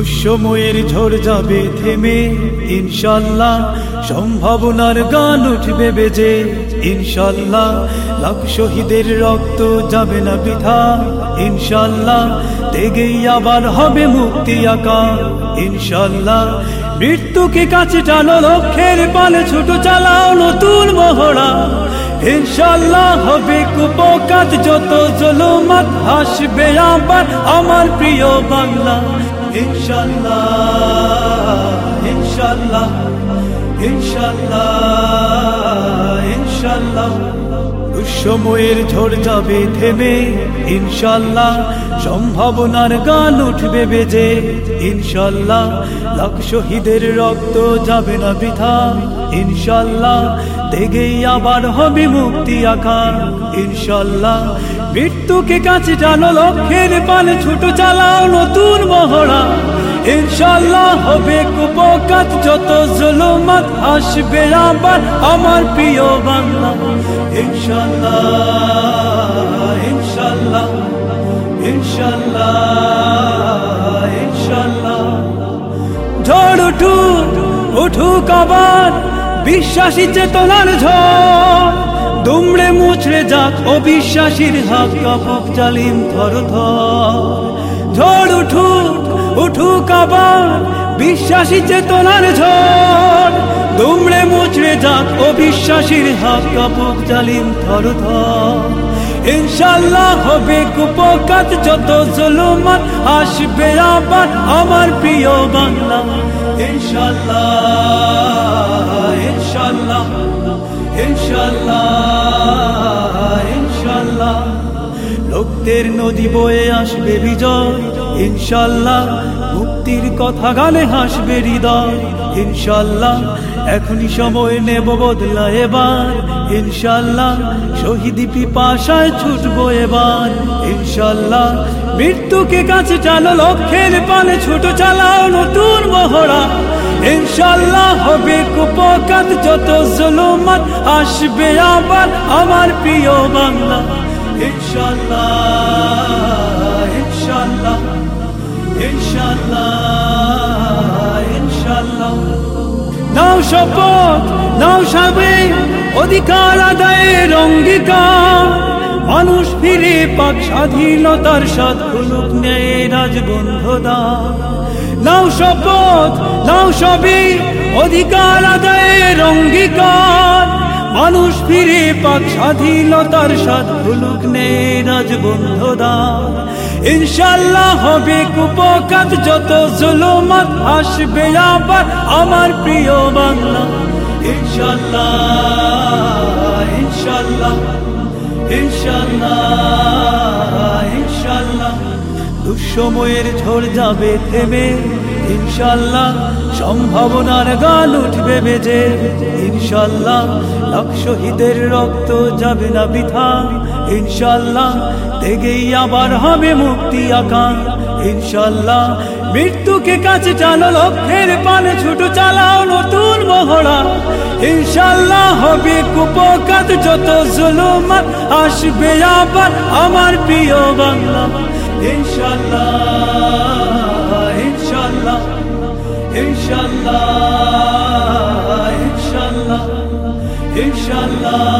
দুঃসময়ের ঝড় যাবে থেমে, ইনশাল্লাহ। সম্ভাবনার গান উঠবে বেজে, ইনশাল্লাহ। লাখ শহীদের রক্ত যাবে না বৃথা, ইনশাল্লাহ। তেগেই আবার হবে মুক্তি আকা ইনশাল্লাহ। মৃত্যুকে কাছে টানো, লক্ষ্যের পালে ছোট চালাও নতুন মহড়া, ইনশাল্লাহ। হবে কুপকাত যত জলমাত, হাসবে আবার আমার প্রিয় বাংলা। ইনশাল্লাহ ইনশাল্লাহ ইনশাল্লাহ ইনশাল্লাহ সময়ের ঝড় যাবে থেমে ইনশাল্লাহ সম্ভাবনার গান উঠবে বেজে ইনশাল্লাহ লাখ শহীদের রক্ত যাবে না বৃথা ইনশাল্লাহ দেগেই আবার হবে মুক্তি আঁকা ইনশাল্লাহ মৃত্যুকে কাছে টানো, লক্ষ্যের পালে ছোট চালাও, নতুন মহড়া। ইনশাল্লাহ হবে কুপকাত, যত জুলুমাত আসবে আবার আমার প্রিয় বাংলা। ইনশাল্লাহ ইনশাল্লাহ ইনশাল্লাহ ইনশাল্লাহ ঝড় উঠুক উঠুক আবার, বিশ্বাসী চেতনার ঝড়। দুমড়ে মুছড়ে যাক অবিশ্বাসীর হাত, কাপক জালিম থর ঝড় উঠুক উঠুক আবার বিশ্বাসী চেতনার ঝড়। দুমড়ে মুছড়ে যাক অবিশ্বাসীর হাত, কাপক জালিম থর ইনশাল্লাহ হবে কুপকাত, যত জুলুমাত আসবে আবার আমার প্রিয় বাংলা। ইনশাল্লাহ ইনশাল্লাহ ইনশাল্লাহ ইনশাল্লাহ। লোকদের নদী বয়ে আসবে বিজয়, ইনশাল্লাহ। মুক্তির কথা হাসবে হৃদয়, ইনশাল্লাহ। এখনই সময় নেব বদলা এবার, ইনশাল্লাহ। ছুটবো এবার, ইনশাল্লাহ। মৃত্যুকে কাছে চালো লক্ষ্যের পালে ছোট চালাও নতুন মহড়া, ইনশাল্লাহ হবে কুপকাত যত জুলুমাত আসবে আবার আমার প্রিয় বাংলা। ইনশাল্লাহ ইনশাল্লাহ ইনশাল্লাহ ইনশাল্লাহ নাও শপথ, নাও সাবে অধিকার আদায়ের অঙ্গীকার। মানুষ ফিরে পাক স্বাধীনতার সাথ খুলুক নেয় রাজবন্ধদা নাও শপথ, নাও সবে অধিকার আদায়ের অঙ্গীকার। মানুষ ফিরে পাক স্বাধীনতার সাথ খুলুক নেয় রাজবন্ধদা ইনশাল্লাহ হবে কুপকাত, যত জুলুমাত আসবে আবার আমার প্রিয় বাংলা। ইনশাল্লাহ ইনশাল্লাহ ইনশাল্লাহ ইনশাল্লাহ দুঃসময়ের ঝড় যাবে থেমে। ইনশাল্লাহ সম্ভাবনার গান উঠবে বেজে। ইনশাল্লাহ লাখ শহীদের রক্ত যাবে না বৃথা। ইনশাল্লাহ তেগেই আবার হবে মুক্তি আঁকা ইনশাল্লাহ মৃত্যুকে কাছে টানো, লক্ষ্যের পানে ছোট চালাও নতুন মহড়া। ইনশাল্লাহ হবে কুপকাত, যত জুলুমাত আসবে আবার আমার প্রিয় Bangla. İnşallah, inşallah, inşallah, inşallah, inşallah.